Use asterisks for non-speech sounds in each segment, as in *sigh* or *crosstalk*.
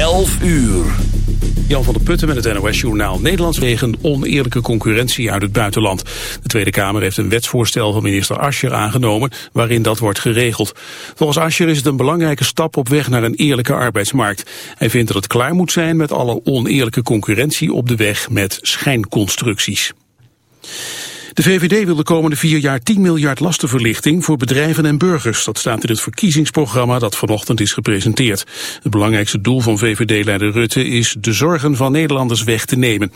11 uur. Jan van der Putten met het NOS-journaal Nederlands wegen oneerlijke concurrentie uit het buitenland. De Tweede Kamer heeft een wetsvoorstel van minister Ascher aangenomen waarin dat wordt geregeld. Volgens Ascher is het een belangrijke stap op weg naar een eerlijke arbeidsmarkt. Hij vindt dat het klaar moet zijn met alle oneerlijke concurrentie op de weg met schijnconstructies. De VVD wil de komende vier jaar 10 miljard lastenverlichting voor bedrijven en burgers. Dat staat in het verkiezingsprogramma dat vanochtend is gepresenteerd. Het belangrijkste doel van VVD-leider Rutte is de zorgen van Nederlanders weg te nemen.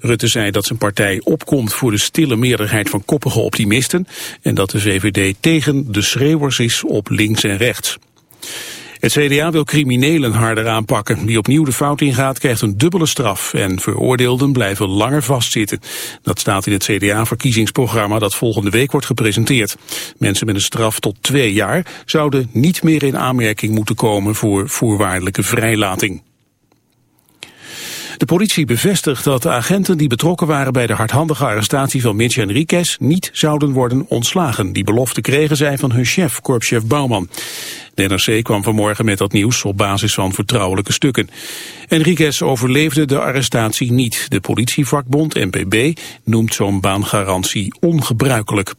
Rutte zei dat zijn partij opkomt voor de stille meerderheid van koppige optimisten en dat de VVD tegen de schreeuwers is op links en rechts. Het CDA wil criminelen harder aanpakken. Wie opnieuw de fout ingaat krijgt een dubbele straf en veroordeelden blijven langer vastzitten. Dat staat in het CDA-verkiezingsprogramma dat volgende week wordt gepresenteerd. Mensen met een straf tot twee jaar zouden niet meer in aanmerking moeten komen voor voorwaardelijke vrijlating. De politie bevestigt dat de agenten die betrokken waren bij de hardhandige arrestatie van Mitch Henriquez niet zouden worden ontslagen. Die belofte kregen zij van hun chef, korpschef Bouwman. De NRC kwam vanmorgen met dat nieuws op basis van vertrouwelijke stukken. Enriquez overleefde de arrestatie niet. De politievakbond NPB noemt zo'n baangarantie ongebruikelijk.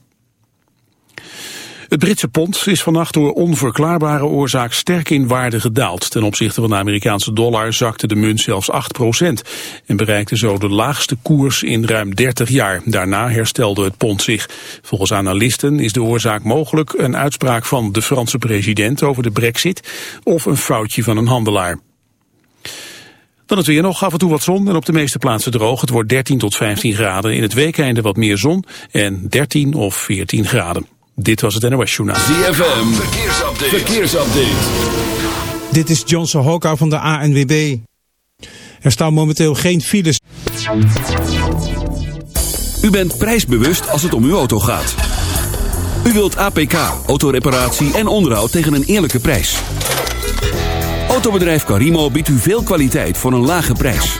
Het Britse pond is vannacht door onverklaarbare oorzaak sterk in waarde gedaald. Ten opzichte van de Amerikaanse dollar zakte de munt zelfs 8% en bereikte zo de laagste koers in ruim 30 jaar. Daarna herstelde het pond zich. Volgens analisten is de oorzaak mogelijk een uitspraak van de Franse president over de brexit of een foutje van een handelaar. Dan het weer nog, af en toe wat zon en op de meeste plaatsen droog. Het wordt 13 tot 15 graden. In het weekende wat meer zon en 13 of 14 graden. Dit was het NOS Journaal. ZFM, verkeersupdate. verkeersupdate. Dit is Johnson Hoka van de ANWB. Er staan momenteel geen files. U bent prijsbewust als het om uw auto gaat. U wilt APK, autoreparatie en onderhoud tegen een eerlijke prijs. Autobedrijf Carimo biedt u veel kwaliteit voor een lage prijs.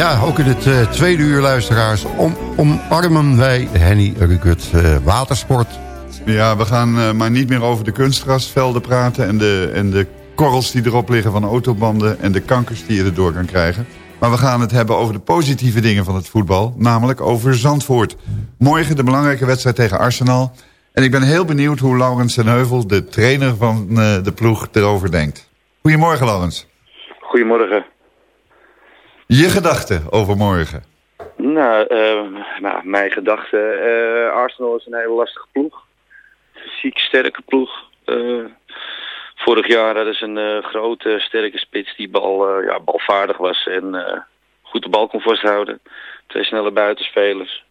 Ja, ook in het eh, tweede uur, luisteraars, om, omarmen wij Henny Rukert eh, Watersport. Ja, we gaan eh, maar niet meer over de kunstgrasvelden praten... En de, en de korrels die erop liggen van autobanden... en de kankers die je erdoor kan krijgen. Maar we gaan het hebben over de positieve dingen van het voetbal. Namelijk over Zandvoort. Morgen de belangrijke wedstrijd tegen Arsenal. En ik ben heel benieuwd hoe Laurens ten Heuvel... de trainer van eh, de ploeg, erover denkt. Goedemorgen, Laurens. Goedemorgen. Je gedachten over morgen. Nou, eh, nou mijn gedachte. eh, Arsenal is een hele lastige ploeg. Fysiek sterke ploeg. Eh, vorig jaar hadden ze een grote, sterke spits die bal, ja, balvaardig was en goed de bal kon vasthouden. Twee snelle buitenspelers.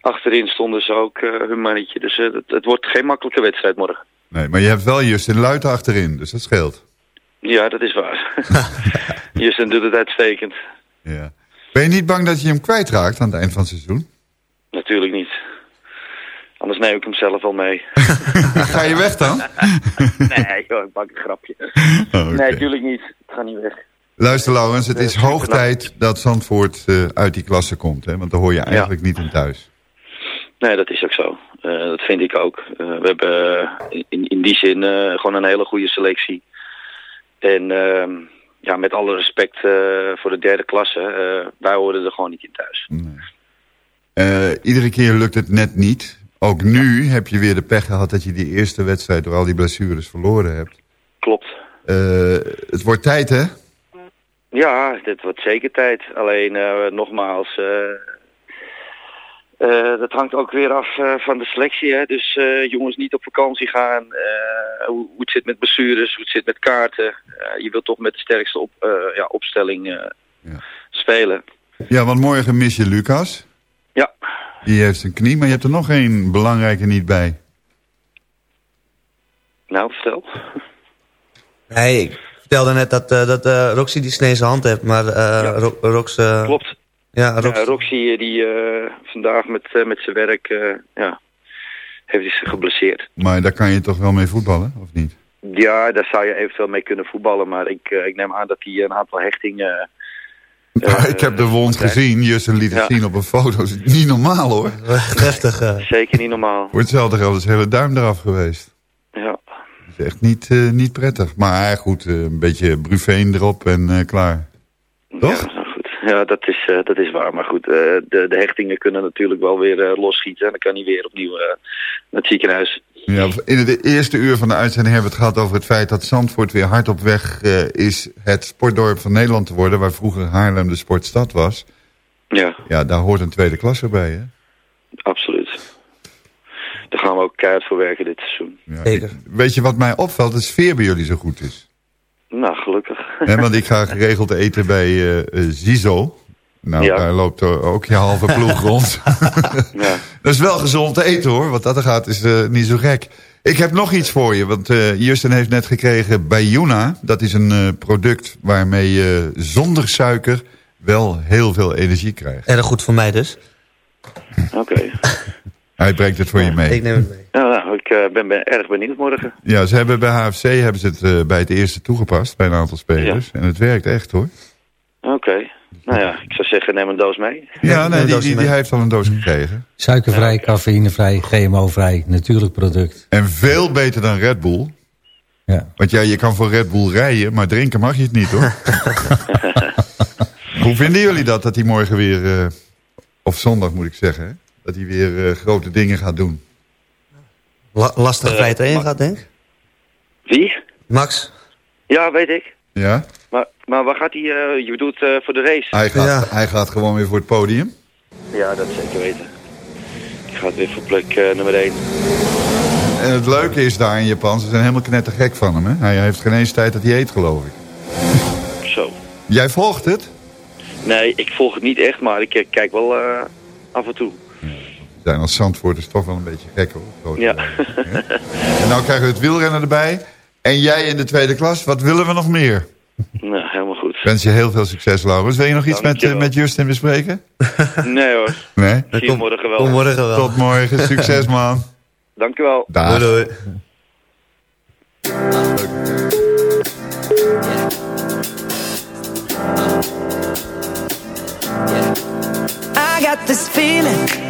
Achterin stonden ze ook hun mannetje. Dus het, het wordt geen makkelijke wedstrijd morgen. Nee, maar je hebt wel Justin Luiten achterin, dus dat scheelt. Ja, dat is waar. *laughs* *laughs* Justin doet het uitstekend. Ja. Ben je niet bang dat je hem kwijtraakt aan het eind van het seizoen? Natuurlijk niet. Anders neem ik hem zelf wel mee. *laughs* Ga je weg dan? nee, joh, ik maak een grapje. Oh. Nee, natuurlijk niet. Het gaat niet weg. Luister Laurens, het is hoog tijd dat Zandvoort eh, uit die klasse komt. Hè? Want daar hoor je eigenlijk niet in thuis. Nee, dat is ook zo. Eh, dat vind ik ook. Eh, we hebben in, in die zin gewoon een hele goede selectie. En ehm, ja, met alle respect eh, voor de derde klasse, eh, wij horen er gewoon niet in thuis. Eh, iedere keer lukt het net niet. Ook nu heb je weer de pech gehad dat je die eerste wedstrijd door al die blessures verloren hebt. Klopt. Het wordt tijd hè? Ja, dit wordt zeker tijd. Alleen nogmaals, eh, dat hangt ook weer af eh, van de selectie. Hè? Dus eh, jongens niet op vakantie gaan. eh, hoe, hoe het zit met blessures, hoe het zit met kaarten. Eh, je wilt toch met de sterkste op, eh, ja, opstelling eh, spelen. Ja, want morgen mis je Lucas. Ja. Die heeft zijn knie, maar je hebt er nog één belangrijke niet bij. Nou, vertel. Nee, ik vertelde net dat, eh, dat eh, Roxy die snee zijn hand heeft, maar eh Ro- Rox... Klopt. Ja, Rox, Ja, Roxy eh, die eh, vandaag met, eh, met zijn werk eh, ja, heeft hij zich geblesseerd. Maar daar kan je toch wel mee voetballen, of niet? Ja, daar zou je eventueel mee kunnen voetballen. Maar ik, ik neem aan dat hij een aantal hechtingen... Ja, ik heb de wond gezien. Justin liet het Ja. zien op een foto. Dat is niet normaal hoor. *laughs* heftig. eh. Zeker niet normaal. Voor hetzelfde geld is de hele duim eraf geweest. Ja. Dat is echt niet, eh, niet prettig. Maar goed, eh, een beetje brufeen erop en eh, klaar. Toch? Ja. Ja dat, is, eh, dat is waar. Maar goed, eh, de, de hechtingen kunnen natuurlijk wel weer eh, losschieten. En dan kan hij weer opnieuw eh, naar het ziekenhuis. Ja, in het eerste uur van de uitzending hebben we het gehad over het feit dat Zandvoort weer hard op weg eh, is het sportdorp van Nederland te worden. Waar vroeger Haarlem de sportstad was. Ja, Ja, daar hoort een tweede klasse bij hè. absoluut. Daar gaan we ook keihard voor werken dit seizoen. Ja, weet je wat mij opvalt? De sfeer bij jullie zo goed is. Nou, gelukkig. Want ik ga geregeld eten bij eh eh, Zizo. Nou, Ja. daar loopt er ook je halve ploeg *laughs* rond. ja. *laughs* Dat is wel gezond eten hoor, wat dat er gaat is eh, niet zo gek. Ik heb nog iets voor je, want eh, Justin heeft net gekregen bij Juna. Dat is een eh, product waarmee je zonder suiker wel heel veel energie krijgt. Erg goed voor mij dus. Oké. Hij brengt het voor je mee. Ik neem het mee. Ja, nou, ik eh, ben, ben erg benieuwd morgen. Ja, ze hebben bij HFC hebben ze het eh, bij het eerste toegepast, bij een aantal spelers. En het werkt echt hoor. Oké. Nou ja, ik zou zeggen, neem een doos mee. Ja, nee, die, die, heeft al een doos gekregen. Suikervrij, cafeïnevrij, GMO-vrij, natuurlijk product. En veel beter dan Red Bull. Ja. Want ja, je kan voor Red Bull rijden, maar drinken mag je het niet hoor. *laughs* Hoe vinden jullie dat, dat hij morgen weer, eh, of zondag moet ik zeggen, hè? Dat hij weer eh, grote dingen gaat doen? La- lastig Eh, te maar- gaat, denk ik. Wie? Max? Ja, weet ik. Ja? Maar, maar waar gaat hij, eh, je bedoelt eh, voor de race? Hij gaat, Ja. hij gaat gewoon weer voor het podium. Ja, dat zeker weten. Die gaat weer voor plek eh, nummer 1. En het leuke is daar in Japan, ze zijn helemaal knettergek van hem. Hè? Hij heeft geen eens tijd dat hij eet, geloof ik. Zo. Jij volgt het? Nee, ik volg het niet echt, maar ik kijk wel eh, af en toe. Zijn als Zandvoorters toch wel een beetje gek hoor. Ja. En nou krijgen we het wielrennen erbij. En jij in de tweede klas, wat willen we nog meer? nou, helemaal goed. Ik wens je heel veel succes, Laurens. Wil je nog iets met, eh, Dankjewel. met Justin bespreken? *laughs* Nee hoor, Nee? zie je morgen wel. Kom morgen wel. Tot morgen. Succes, *laughs* man. Dankjewel. Dag. Doei, doei. got this feeling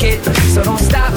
so don't stop.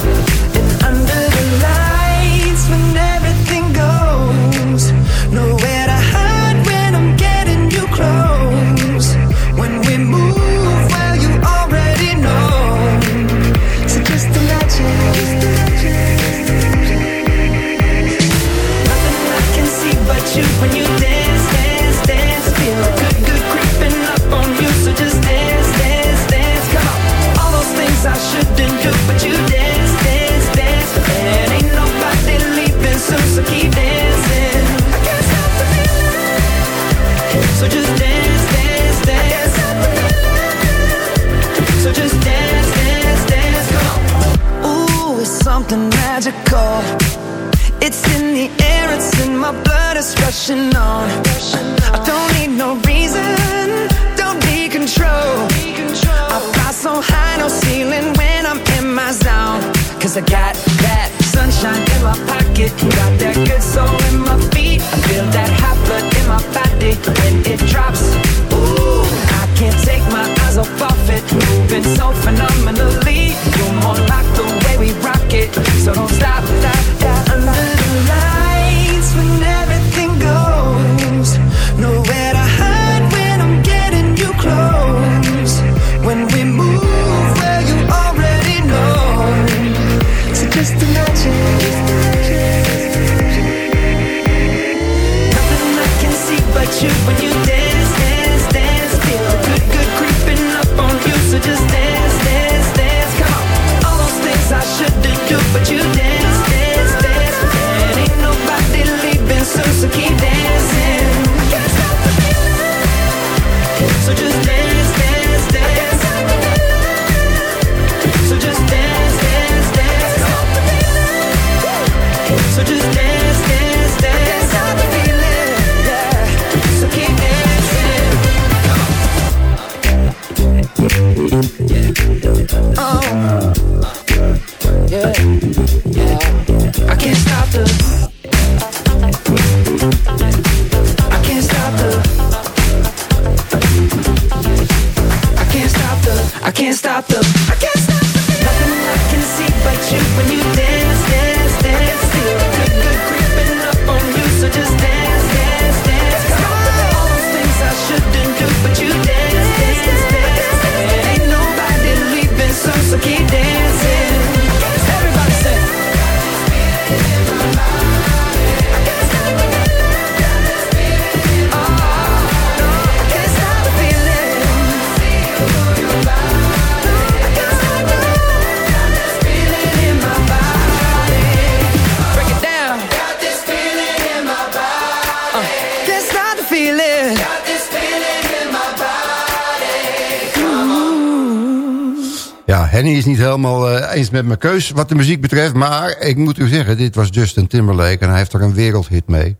Helemaal eh, eens met mijn keus wat de muziek betreft. Maar ik moet u zeggen, dit was Justin Timberlake en hij heeft er een wereldhit mee.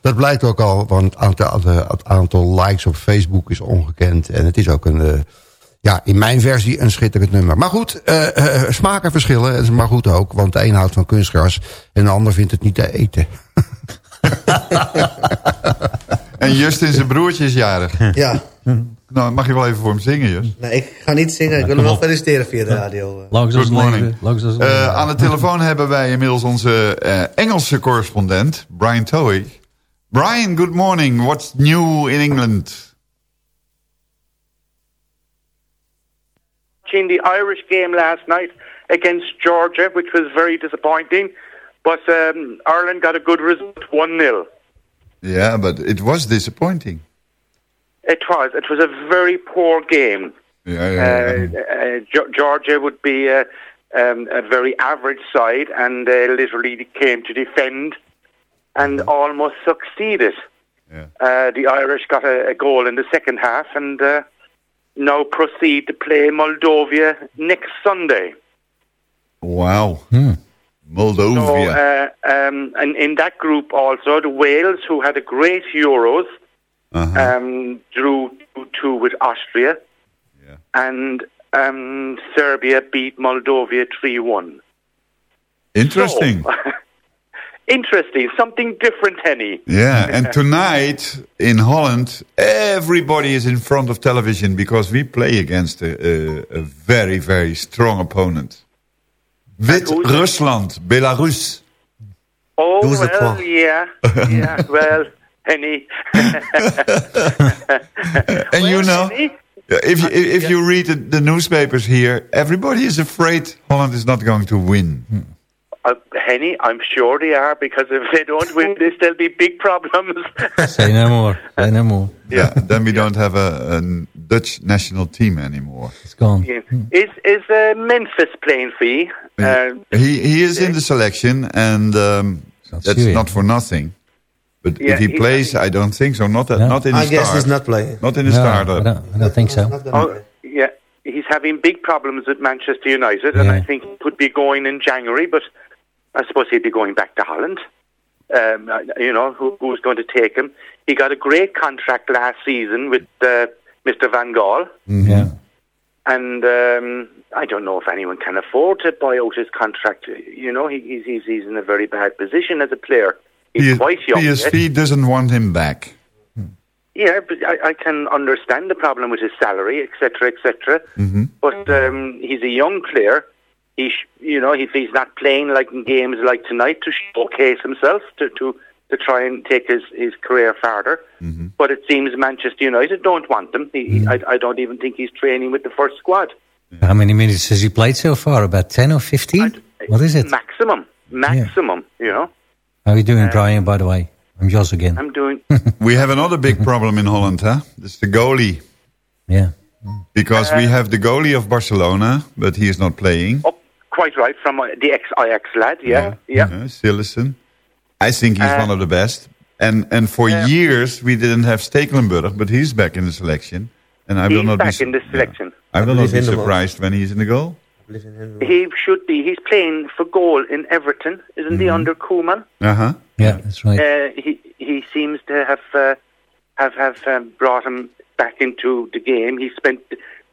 Dat blijkt ook al, want het aantal, het aantal likes op Facebook is ongekend. En het is ook een, eh, ja, in mijn versie een schitterend nummer. Maar goed, eh, smaken verschillen, maar goed ook. Want de een houdt van kunstgras en de ander vindt het niet te eten. *laughs* En Justin zijn broertje is jarig. Ja. Nou, mag je wel even voor hem zingen, Just? Nee, ik ga niet zingen. Ik wil hem wel feliciteren via de radio. Langs Good morning. Eh, leven. aan de telefoon hebben wij inmiddels onze eh, Engelse correspondent, Brian Toey. Brian, good morning. What's new in England? watching the Irish game last night against Georgia, which was very disappointing. But um, Ireland got a good result, 1-0. Yeah, but it was disappointing. It was. It was a very poor game. Yeah, yeah, Uh, uh, Georgia would be a, um, a very average side, and they literally came to defend and almost succeeded. Uh, the Irish got a, a goal in the second half, and uh, now proceed to play Moldova next Sunday. Wow. Hmm. So, Moldova. uh, um, and in that group also, the Wales, who had a great Euros, Uh-huh. um, drew 2 with Austria. And um, Serbia beat Moldova 3 1. Interesting. *laughs* Interesting. Something different, Henny. Yeah, and *laughs* tonight in Holland, everybody is in front of television because we play against a, a, a very, very strong opponent. Wit-Rusland, Belarus. Oh, Douze well, points. yeah. Yeah, well, Henny. And you know, if you, if you read the, the newspapers here, everybody is afraid Holland is not going to win. Uh, Henny, I'm sure they are because if they don't win this, there'll be big problems. Say no more. Say no more. Yeah, then we don't have a, a Dutch national team anymore. It's gone. Yeah. Is is uh, Memphis playing for you? Uh, He he is in the selection, and um, that's serious. not for nothing. But Yeah, if he he- plays, I don't think so. Not No. not in the I guess start. he's not playing. Not in the No, starter. I don't, I don't think so. oh, yeah, he's having big problems at Manchester United, and I think he could be going in January. But I suppose he'd be going back to Holland. Um, uh, you know, who, who's going to take him? He got a great contract last season with uh, Mr. Van Gaal. Yeah. And um, I don't know if anyone can afford to buy out his contract. You know, he, he's, he's he's in a very bad position as a player. He's P- quite young. yet. PSV doesn't want him back. Yeah, but I, I can understand the problem with his salary, etc., etc. hmm But um, he's a young player. He, sh- you know, if he's not playing like in games like tonight to showcase himself, to to, to try and take his, his career farther. But it seems Manchester United don't want him. He, he- I, I don't even think he's training with the first squad. How many minutes has he played so far? About 10 or 15? What is it? Maximum, maximum. You know, How are you doing, Brian, by the way? I'm Jos again. I'm doing. *laughs* We have another big problem in Holland, huh? It's the goalie. Yeah. Because we have the goalie of Barcelona, but he is not playing. Oh, quite right from uh, the ex Ajax lad. Yeah, yeah. Uh, Sillessen. I think he's Uh, one of the best. And and for years we didn't have Stekelenburg, but he's back in the selection. And I will not back be in the selection. I will not be in them all. surprised when he's in the goal. He should be. He's playing for goal in Everton, isn't he? Under Koeman. Uh huh. Yeah, that's right. Uh, he he seems to have uh, have have um, brought him back into the game. He spent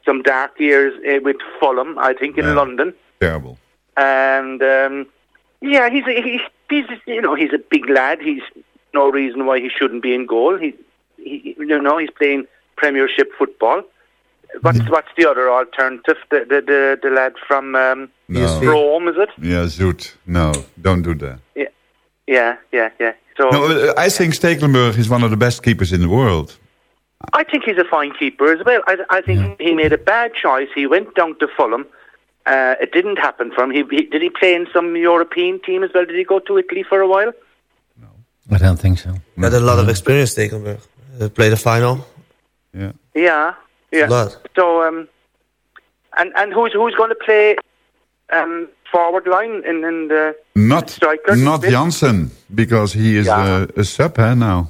some dark years uh, with Fulham, I think, in Yeah. London, Terrible. and um, yeah, he's a, he's he's you know he's a big lad. He's no reason why he shouldn't be in goal. He, he you know he's playing Premiership football. What's what's the other alternative? The the the, the lad from um, No. Rome, is it? Yeah, Zoet. No, don't do that. Yeah, yeah, yeah, yeah. So No, uh, I think Stekelenburg is one of the best keepers in the world. I think he's a fine keeper as well. I, I think he made a bad choice. He went down to Fulham. Uh, it didn't happen for him. He, he, did he play in some European team as well? Did he go to Italy for a while? No, I don't think so. Had a lot of experience, Stekelenburg. Uh, played a final. Yeah. Yeah, yeah. So, um, and and who's who's going to play um, forward line in, in the Not striker? not Janssen, because he is Yeah. a, a sub huh, now.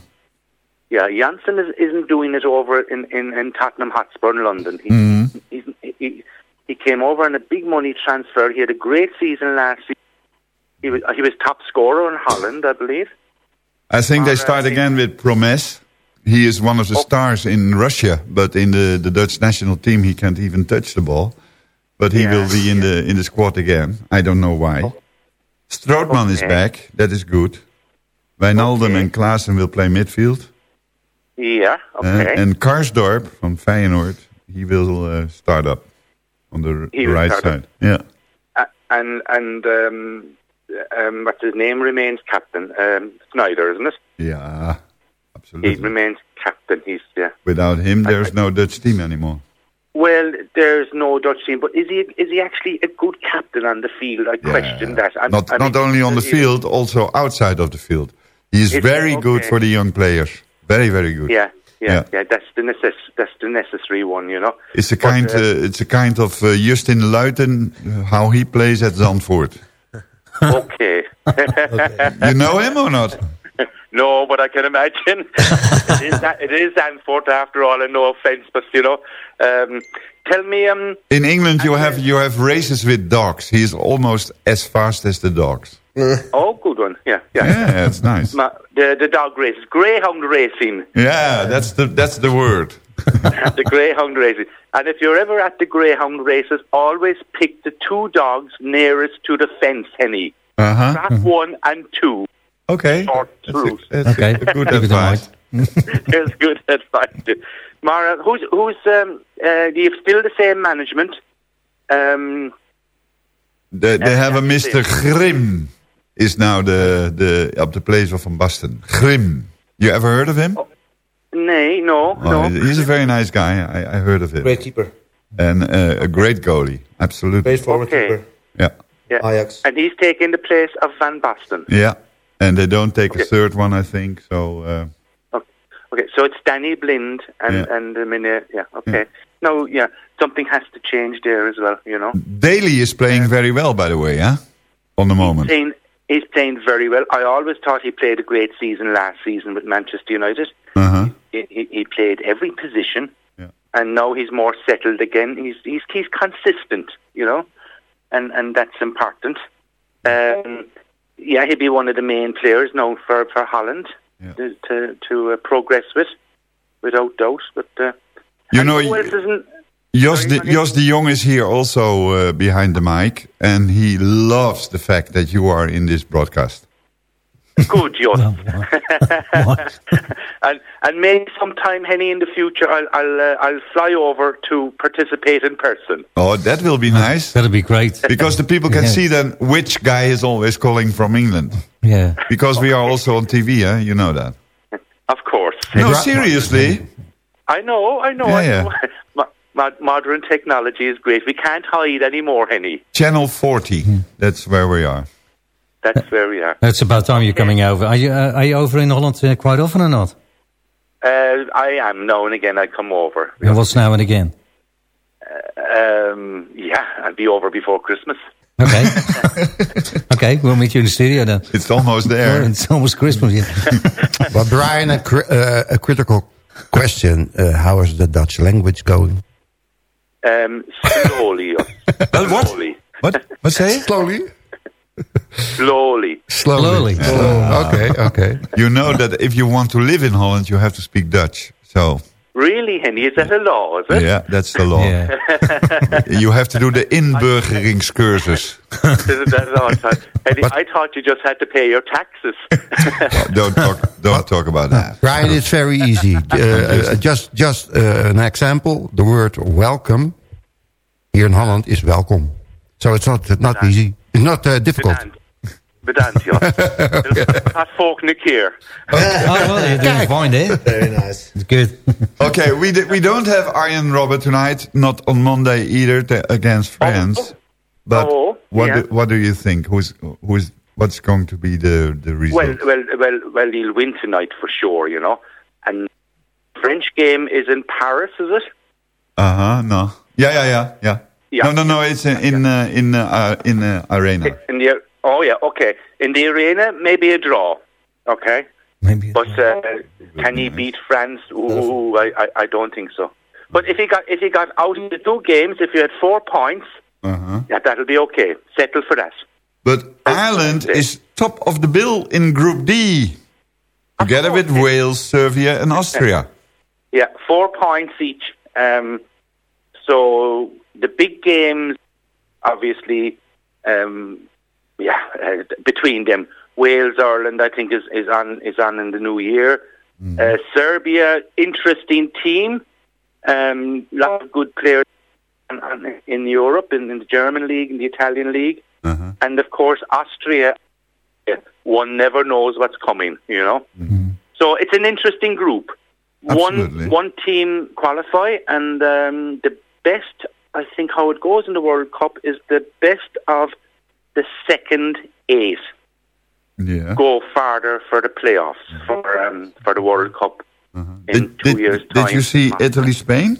Yeah, Janssen is, isn't doing it over in, in, in Tottenham Hotspur in London. He, Mhm. he's, he, he came over on a big money transfer. He had a great season last season. He was, he was top scorer in Holland, I believe. I think they Uh, start again with Promes. He is one of Oh. the stars in Russia, but in the, the Dutch national team he can't even touch the ball. But he Yeah, will be in the in the squad again. I don't know why. Strootman is back. That is good. Wijnaldum Okay. and Klaassen will play midfield. Yeah, Uh, okay. and Karsdorp from Feyenoord, he will uh, start up on the He right side. Yeah. Uh, and and um, um, what's his name remains captain. Um, Snyder, isn't it? Yeah, absolutely. He remains captain. He's yeah. Without him, there's no Dutch team anymore. Well, there's no Dutch team, but is he is he actually a good captain on the field? I question that. I- not I not only on the field, also outside of the field. He is Is he? very good for the young players. Very, very good. Yeah, yeah, Yeah. that's the necess- that's the necessary one, you know. It's a But, kind, uh, uh, it's a kind of uh, Justin Luiten, uh, how he plays at Zandvoort. *laughs* okay. *laughs* You know him or not? *laughs* no, but I can imagine it is it is Anfort after all, and no offence, but you know, um, tell me, um, In England, you have you have races with dogs. He is almost as fast as the dogs. Oh, good one, yeah, yeah, Yeah, that's nice. Ma- the the dog races, greyhound racing, Yeah, that's the that's the word. *laughs* the greyhound racing, and if you're ever at the greyhound races, always pick the two dogs nearest to the fence, Henny. Uh huh. Track one and two. Okay. Short through. That's Okay. *laughs* a good Keep it in advice. *laughs* There's good advice. Mara, who's who's um uh, do you have still the same management? Um They, they have a Mr. Grim is now the the up the place of Van Basten. Grim. You ever heard of him? nee, no, Oh, no. he's a very nice guy. I, I heard of him. Great keeper. And uh, a great goalie. Absolutely. Great forward Okay. keeper. Yeah. Yeah. Ajax. And he's taking the place of Van Basten. Yeah. And they don't take Okay. a third one, I think. So uh, Okay, so it's Danny Blind and Yeah. and I mean, uh, yeah, okay. No, yeah, something has to change there as well, you know. Daly is playing very well, by the way, yeah? On the moment. Playing, he's playing very well. I always thought he played a great season last season with Manchester United. Uh-huh. He, he, he played every position, Yeah. and now he's more settled again. He's he's he's consistent, you know, and and that's important. Um, yeah, he'll be one of the main players now for for Holland Yeah. to to, to uh, progress with, without doubt. But uh, You know, who else isn't? Jos Sorry, de, Jos de Jong is here also uh, behind the mic. And he loves the fact that you are in this broadcast. Good, John. *laughs* What? and and maybe sometime, Henny, in the future, I'll I'll uh, I'll fly over to participate in person. Oh, that will be nice. That'll be great. Because the people can Yeah. see then which guy is always calling from England. Yeah. Because we are also on TV, eh? you know that. Of course. No, seriously. I know, I know, Yeah, I know. Mo- *laughs* mo- modern technology is great. We can't hide anymore, Henny. Channel 40, that's where we are. That's where we are. It's about time you're coming over. Are you, uh, are you over in Holland uh, quite often or not? Uh, I am now and again. I come over. And what's now and again? Um, yeah, I'll be over before Christmas. Okay. *laughs* okay, we'll meet you in the studio then. It's almost there. *laughs* It's almost Christmas. Yeah. But Brian, a, cri- uh, a critical question. Uh, how is the Dutch language going? Um, slowly, *laughs* Well, what? slowly, What? What say you? Slowly. slowly. Slowly. Slowly. Oh, okay, okay. You know that if you want to live in Holland, you have to speak Dutch. So, Really, Henny? Is that a law? Is it? yeah, that's the law. Yeah. *laughs* You have to do the inburgeringscursus. *laughs* Henny, I thought you just had to pay your taxes. *laughs* don't talk, don't talk about that. Brian, it's very easy. Uh, uh, just just uh, an example. The word welcome here in Holland is welcome. So it's not not easy. It's not uh, difficult. Bedankt. Bedankt, *laughs* ja. Gaat volgende keer. Oh, well, you're doing fine there. Very nice. It's good. *laughs* Okay, we d- we don't have Iron Robert tonight, not on Monday either against France. But Oh, what yeah. do, what do you think? Who's who's what's going to be the the result? Well, well, well, well, he'll win tonight for sure, you know. And French game is in Paris, is it? uh huh. No. Yeah, yeah, yeah, yeah. Yeah. No, no, no. It's in in uh, in uh, in uh, arena. In the oh yeah, okay. In the arena, maybe a draw. Okay, Maybe. but uh, can he beat France? Ooh, I, I, I don't think so. But if he got if he got out in the two games, if you had four points, Uh huh. yeah, that'll be okay. Settle for that. But Ireland is top of the bill in Group D, together with Wales, Serbia, and Austria. Yeah, four points each. Um, so the big games, obviously, um, yeah, uh, between them, Wales, Ireland, I think is, is on is on in the new year. Uh, Serbia, interesting team. Um, lot of good players in, in Europe, in, in the German league, in the Italian league, Uh-huh. and of course Austria. One never knows what's coming, you know. So it's an interesting group. Absolutely. One one team qualify, and um, the best. I think how it goes in the World Cup is the best of the second eight Yeah. go farther for the playoffs for um, for the World Cup in Did, two did, years' time. did you see Italy, Spain?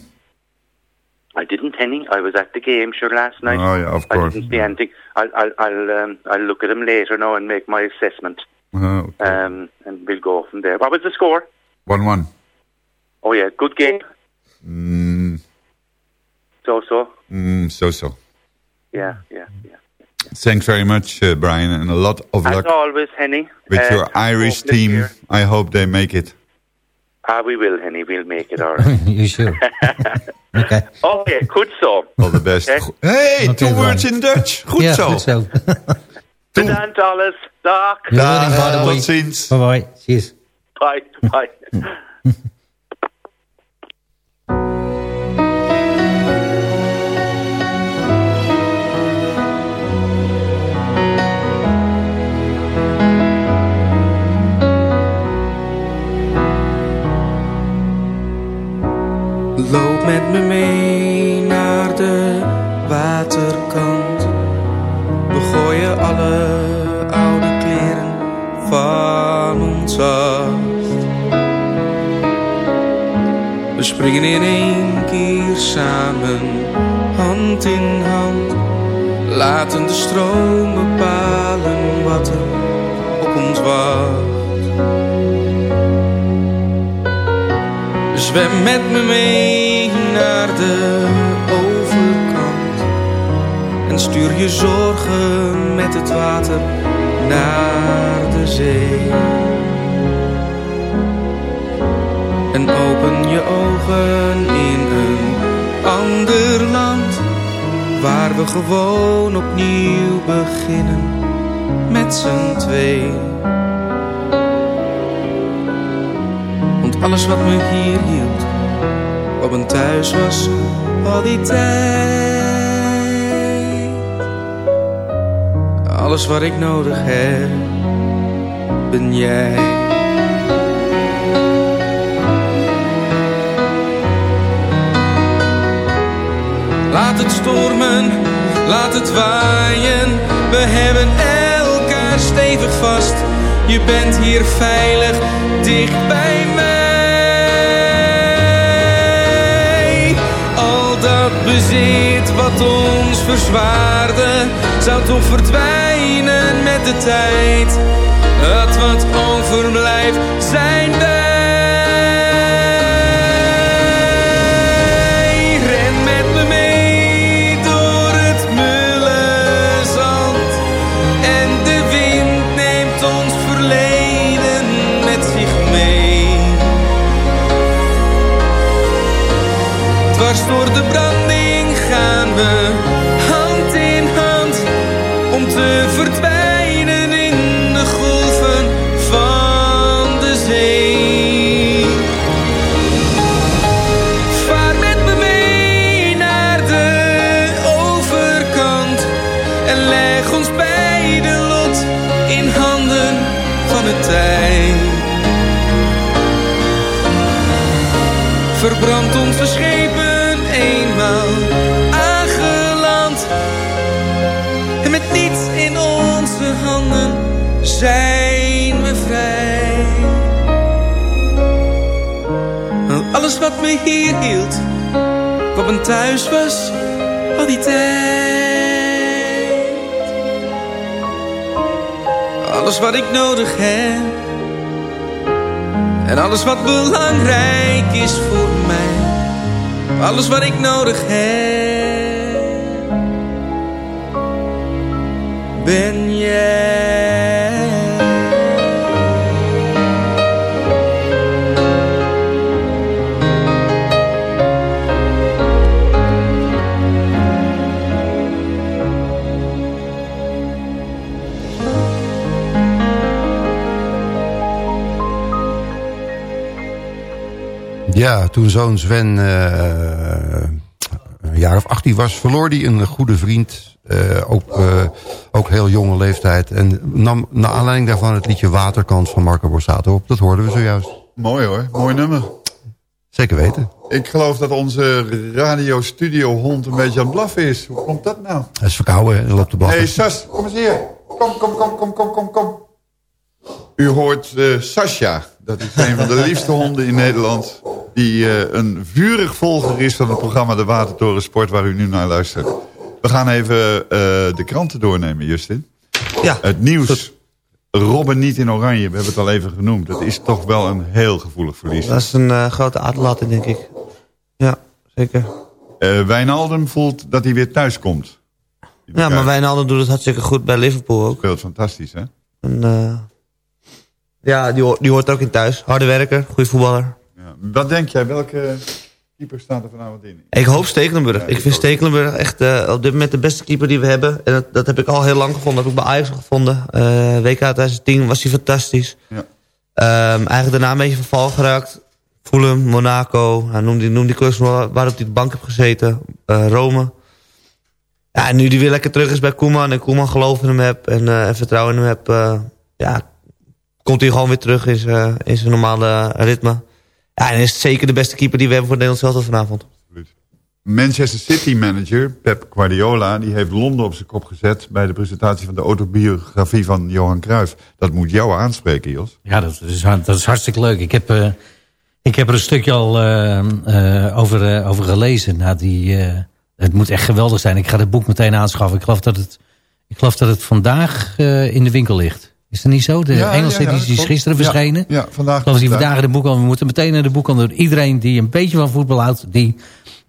I didn't, Henny. I was at the game, sure, last night. Oh, yeah, of I course. didn't see anything. I'll, I'll, I'll, um, I'll look at them later now and make my assessment. Uh, Um, and we'll go from there. What was the score? 1-1. Oh, yeah, good game. Mm, So, so. mm, so, so. Yeah, yeah, yeah. Thanks very much, uh, Brian, and a lot of As luck always, Henny. with uh, your Irish team. I hope they make it. Ah, we will, Henny. We'll make it, all *laughs* right. you sure? *laughs* okay. okay, goed zo. All the best. Okay. Hey, Okay, two words in Dutch. Goed ja, zo. goed zo. *laughs* Bedankt alles. Dag. By the Tot ziens. Bye bye. Cheers. Bye. Bye. Springen in één keer samen, hand in hand. Laten de stroom bepalen wat er op ons wacht. Zwem met me mee naar de overkant En stuur je zorgen met het water naar de zee En open je ogen in een ander land Waar we gewoon opnieuw beginnen met z'n twee Want alles wat me hier hield, wat mijn thuis was, al die tijd. Alles wat ik nodig heb, ben jij. Laat het stormen, laat het waaien. We hebben elkaar stevig vast. Je bent hier veilig, dicht bij mij. Al dat bezit wat ons verzwaarde, zou toch verdwijnen met de tijd. Het wat overblijft, zijn wij. Ja, toen zoon Sven eh, een jaar of 18 was... verloor hij een goede vriend. eh, ook, eh, ook heel jonge leeftijd. En nam naar aanleiding daarvan het liedje Waterkant van Marco Borsato op. Dat hoorden we zojuist. Mooi hoor, mooi nummer. Zeker weten. Ik geloof dat onze radio-studio-hond een beetje aan het blaffen is. Hoe komt dat nou? Hij is verkouden en loopt de Hé blaffen. hey, Sas, kom eens hier. Kom, kom, kom, kom, kom, kom, kom. U hoort eh Sascha, dat is een van de liefste honden in Nederland. Die eh, een vurig volger is van het programma De Watertoren Sport... waar u nu naar luistert. We gaan even eh, de kranten doornemen, Justin. Ja. Het nieuws. Robben niet in oranje, we hebben het al even genoemd. Dat is toch wel een heel gevoelig verlies. Dat is een eh, grote aderlating, denk ik. Ja, zeker. Wijnaldum voelt dat hij weer thuis komt. Ja, maar Wijnaldum doet het hartstikke goed bij Liverpool ook. Speelt fantastisch, hè? En, ja, die, hoort- die hoort er ook in thuis. Harde werker, goede voetballer. Ja. Wat denk jij, welke keeper staat er vanavond in? Ik hoop Stekelenburg. Ja, ik ik vind ook. Stekelenburg echt eh, op dit moment de beste keeper die we hebben. En dat, dat heb ik al heel lang gevonden. Dat heb ik bij Ajax gevonden. Eh, WK 2010 was hij fantastisch. Ja. Ehm, eigenlijk daarna een beetje verval geraakt. Fulham, Monaco. Hij noemde, noemde die clubs waar- waarop hij de bank heeft gezeten. Eh, Rome. Ja, en nu die weer lekker terug is bij Koeman. En Koeman geloof in hem heb. En, eh, en vertrouwen in hem heb. ja, komt hij gewoon weer terug in zijn, in zijn normale ritme. Ja, en is het zeker de beste keeper die we hebben voor Nederland zelf vanavond. Manchester City manager Pep Guardiola... die heeft Londen op zijn kop gezet... bij de presentatie van de autobiografie van Johan Cruijff. Dat moet jou aanspreken, Jos. Ja, dat is, dat is hartstikke leuk. Ik heb, eh, ik heb er een stukje al eh, eh, over, eh, over gelezen. Nou, die, eh, het moet echt geweldig zijn. Ik ga het boek meteen aanschaffen. Ik geloof dat het, ik geloof dat het vandaag eh, in de winkel ligt. Is dat niet zo? De Ja, Engelse ja, ja, editie is gisteren verschenen. Ja, vandaag. Die vandaag. in de boekhandel... We moeten meteen naar de boekhandel. Iedereen die een beetje van voetbal houdt... die,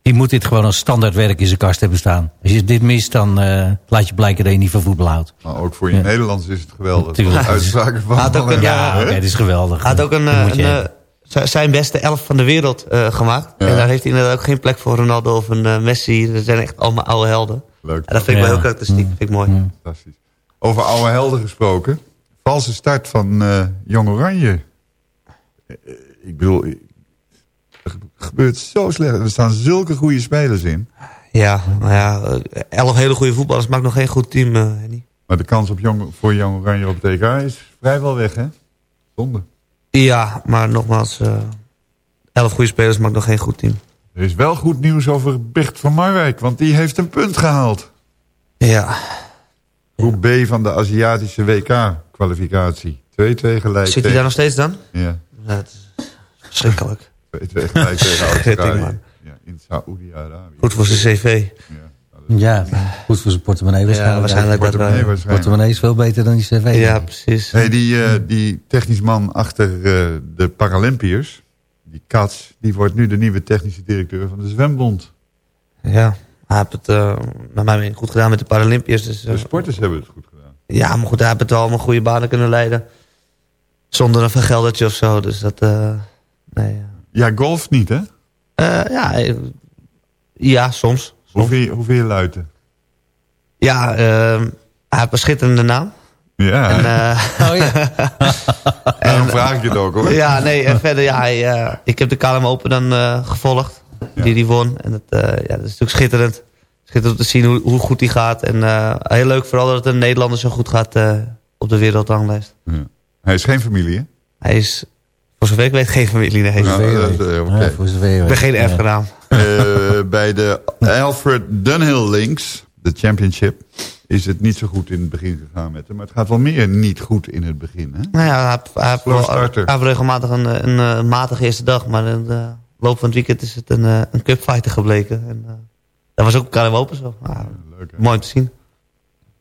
die moet dit gewoon als standaardwerk in zijn kast hebben staan. Als je dit mist, dan eh, laat je blijken dat je niet van voetbal houdt. Maar ook voor je Nederlands is het geweldig. Tuurlijk. Uitspraken van... Had ook een, Ja, eh, oké, dit is geweldig. Hij had ook een, eh, een, eh, zijn beste elf van de wereld eh, gemaakt. Ja. En daar heeft hij inderdaad ook geen plek voor Ronaldo of een eh, Messi. Dat zijn echt allemaal oude helden. Leuk. En dat vind ik Ja. wel heel karakteristiek. vind ik mooi. Fantastisch. Over oude helden gesproken. Valse start van eh, Jong Oranje. Eh, Ik bedoel, er gebeurt zo slecht. Er staan zulke goede spelers in. Ja, maar ja, eh, elf hele goede voetballers maakt nog geen goed team, Henny. Maar de kans op jong, voor Jong Oranje op het EK is vrijwel weg, hè? Zonde. Ja, maar nogmaals, eh, elf goede spelers maakt nog geen goed team. Er is wel goed nieuws over Bert van Marwijk, want die heeft een punt gehaald. Ja, Groep B van de Aziatische WK-kwalificatie. 2-2 gelijk. zit hij daar nog steeds dan? Ja, Ja, verschrikkelijk. *laughs* 2-2 gelijk tegen *laughs* Australië. Ja, in Saoedi-Arabië. Goed voor zijn cv. Ja, goed voor zijn portemonnee waarschijnlijk. waarschijnlijk dat wel. Portemonnee ja. waarschijnlijk. Portemonnee is veel beter dan die cv. Ja, precies. Hey, die, eh, die technisch man achter eh, de Paralympiërs, die Kats, die wordt nu de nieuwe technische directeur van de Zwembond. Ja, hij heeft het eh, naar mijn mening goed gedaan met de Paralympiërs. Dus, eh, De sporters hebben het goed gedaan. Ja, maar goed, hij heeft het wel allemaal goede banen kunnen leiden. Zonder een vergeldertje of zo. Dus dat, eh, nee. ja. Golf niet, hè? Eh, ja, eh, ja, soms. Hoeveel, hoeveel luiten? Ja, eh, hij heeft een schitterende naam. Ja, En, eh, *laughs* Oh ja. *laughs* daarom vraag ik het ook, hoor. ja, nee, en verder, ja, hij, eh, ik heb de KLM Open dan eh, gevolgd. Die die won. En dat, eh, ja, dat is natuurlijk schitterend. Schitterend om te zien hoe, hoe goed hij gaat. En eh, heel leuk vooral dat het een Nederlander zo goed gaat eh, op de wereldranglijst. Ja. Hij is geen familie, hè? Hij is, voor zover ik weet, geen familie. Nee. Ja, dat is, eh, oké. Ja, voor zover je Ik ben weet. geen erfgenaam. Eh, *laughs* bij de Alfred Dunhill Links, de championship, is het niet zo goed in het begin gegaan met hem. Maar het gaat wel meer niet goed in het begin, hè? Nou ja, hij, heeft- hij, heeft wel- hij heeft regelmatig een, eh, een, eh, matige eerste dag. Maar in de loop van het weekend is het een, eh, een cupfighter gebleken. En, eh, dat was ook KLM Open zo. Ah, Leuk, mooi om te zien.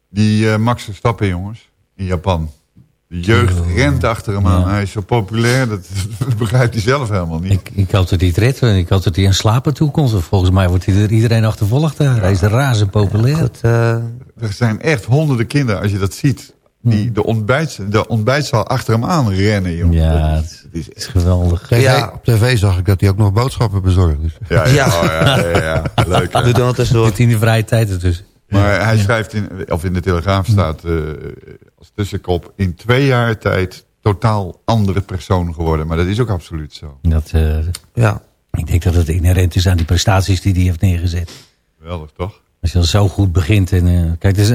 Die eh, Max Verstappen, jongens, in Japan. De jeugd rent achter hem aan. Ja. Hij is zo populair, dat, *laughs* dat begrijpt hij zelf helemaal niet. Ik, ik hoop dat hij het redt. Ik hoop dat hij aan slapen toekomt. Want Volgens mij wordt hij er iedereen achtervolgd daar. Hij is razend populair. Goed, eh, Er zijn echt honderden kinderen, als je dat ziet... die de, ontbijt, de ontbijtzaal achter hem aan rennen, jongen. Ja, Dat het is, het is is geweldig. TV, Ja. Op tv zag ik dat hij ook nog boodschappen bezorgd. Dus. Ja, ja, Ja. oh, ja, ja, ja. leuk. hè? doe dan tussendoor. Doet in de vrije tijd ertussen. Maar hij schrijft, in, of in de Telegraaf staat eh, als tussenkop... in twee jaar tijd totaal andere persoon geworden. Maar dat is ook absoluut zo. Dat, eh, Ja. ik denk dat het inherent is aan die prestaties die hij heeft neergezet. Geweldig, toch? Als je al zo goed begint. En, eh, kijk, dus,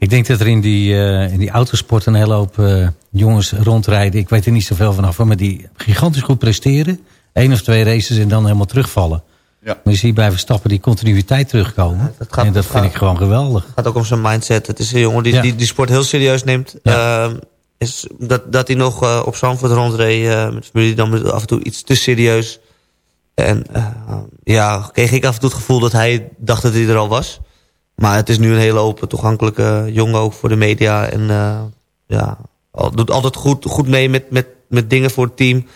ik denk dat er in die, eh, in die autosport een hele hoop eh, jongens rondrijden. Ik weet er niet zoveel vanaf, maar die gigantisch goed presteren. Eén of twee races en dan helemaal terugvallen. Ja. Maar je ziet bij Verstappen die continuïteit terugkomen. dat gaat- en dat dat vind gaat- ik gewoon geweldig. Het gaat ook om zijn mindset. Het is een jongen die, Ja. die die sport heel serieus neemt. Ja. Ehm, is dat, dat hij nog eh, op Zandvoort rondreed uh, met familie. Dan af en toe iets te serieus. En uh, ja, kreeg ik af en toe het gevoel dat hij dacht dat hij er al was. Maar het is nu een hele open, toegankelijke jongen ook voor de media. En ja, doet altijd goed, goed mee met, met, met dingen voor het team.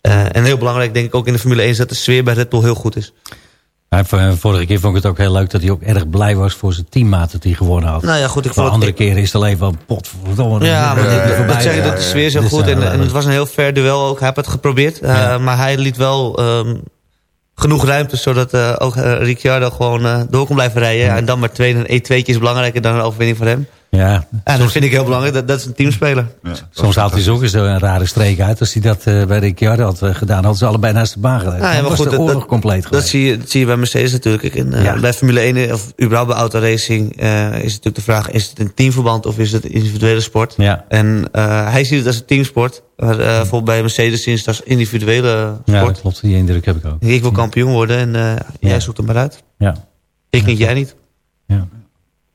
en heel belangrijk denk ik ook in de Formule 1 is dat de sfeer bij Red Bull heel goed is. Vorige keer vond ik het ook heel leuk dat hij ook erg blij was voor zijn teammaat dat hij gewonnen had. Nou ja, goed, ik vond de andere keer is het alleen van pot voor Ja, maar uh, dat zeg je dat de sfeer zo dus, goed en, en, het was een heel fair duel ook. Hij heeft het geprobeerd, uh, maar hij liet wel um, genoeg ruimte zodat uh, ook Ricciardo gewoon door kon blijven rijden. En dan maar twee, een E2'tje is belangrijker dan een overwinning voor hem. Ja, en dat vind ik heel belangrijk. Dat, dat is een teamspeler. Ja, Soms haalt hij zo eens een rare streek uit. Als hij dat uh, bij Ricciardo had uh, gedaan, hadden ze allebei naast de baan gedaan. Nou, ja, maar goed, de oorlog compleet dat, zie je, dat zie je bij Mercedes natuurlijk. In, uh, ja. Bij Formule 1 of überhaupt bij autoracing is natuurlijk de vraag... is het een teamverband of is het een individuele sport? Ja. En hij ziet het als een teamsport. Maar bijvoorbeeld bij Mercedes zien ze het als individuele sport. Ja, dat klopt. Die indruk heb ik ook. Ik wil kampioen worden en jij zoekt hem maar uit. Ja. Ik niet, jij niet. Ja.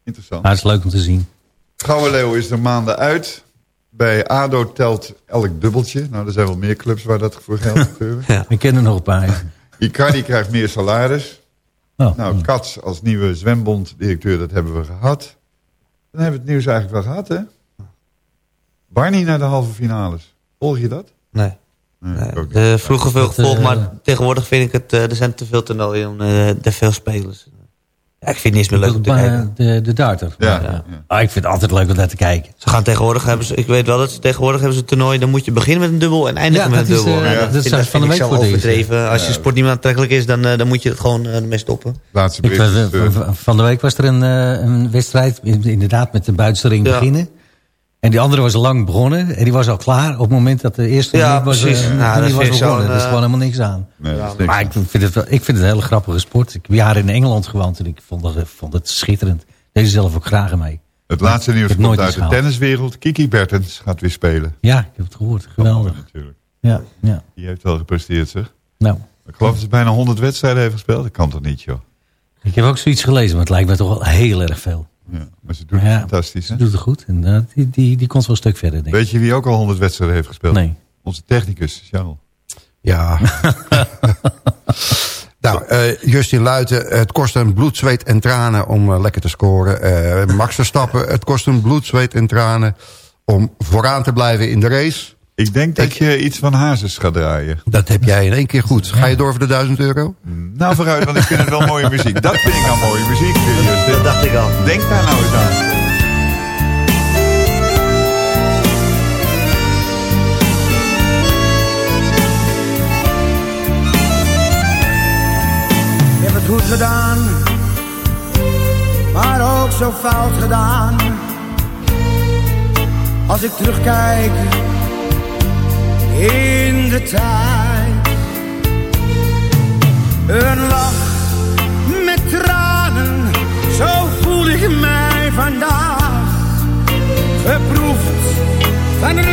Interessant. Maar het is leuk om te zien. Gouden Leeuw is er maanden uit. Bij ADO telt elk dubbeltje. Nou, er zijn wel meer clubs waar dat voor geldt *laughs* ja, ik ken er nog een paar. Icardi krijgt meer salaris. Oh. Nou, Kats als nieuwe zwembonddirecteur, dat hebben we gehad. Dan hebben we het nieuws eigenlijk wel gehad, hè? Barney naar de halve finales. Volg je dat? Nee. nee, nee. vroeger veel gevolgd, maar uh, tegenwoordig vind ik het... Uh, er zijn te veel toernooien om uh, te veel spelers. Ja, ik vind het niet meer leuk om te kijken. De, de darter. Ja, ja. Oh, ik vind het altijd leuk om naar te kijken. Ze gaan tegenwoordig hebben ze, ik weet wel dat ze tegenwoordig hebben ze een toernooi. Dan moet je beginnen met een dubbel en eindigen met een dubbel. Uh, ja, dat, is van de week voor overdreven. Als je sport niet meer aantrekkelijk is, dan, uh, dan moet je het gewoon uh, ermee stoppen. Laatste ik, van de week was er een, een wedstrijd, inderdaad met de buitenste ring beginnen. En die andere was lang begonnen. En die was al klaar op het moment dat de eerste ja, was, precies. Uh, nou, die was begonnen. Er is gewoon helemaal niks aan. Nee, ja, maar ik vind, het wel, ik vind het een hele grappige sport. Ik heb jaren in Engeland gewoond en ik vond, dat, vond het schitterend. Deze zelf ook graag mee. Het laatste nieuws komt uit de tenniswereld. Kiki Bertens gaat weer spelen. Ja, ik heb het gehoord. Geweldig. Natuurlijk. Ja, ja. Die heeft wel gepresteerd, zeg. Nou. Ik geloof dat ze bijna 100 wedstrijden heeft gespeeld. Dat kan toch niet, joh? Ik heb ook zoiets gelezen, maar het lijkt me toch wel heel erg veel. Ja, maar ze doet het fantastisch. Ze doet het goed. En uh, die, die, die komt wel een stuk verder, denk Weet je wie ook al 100 wedstrijden heeft gespeeld? Nee. Onze technicus, Charles. Ja. *laughs* nou, uh, Justin Luiten, het kost een bloed, zweet en tranen om uh, lekker te scoren. Uh, Max Verstappen, het kost een bloed, zweet en tranen om vooraan te blijven in de race. Ik denk dat je iets van Hazes gaat draaien. Dat heb jij in één keer goed. Ga je door voor de duizend euro? Nou, vooruit, want ik vind het wel mooie muziek. Dat vind ik al mooie muziek, Justin. Dat dacht ik al. Denk daar nou eens aan. Ik heb het goed gedaan, maar ook zo fout gedaan. Als ik terugkijk in de tijd. Een lach met tranen, zo voel ik mij vandaag. Geproefd van het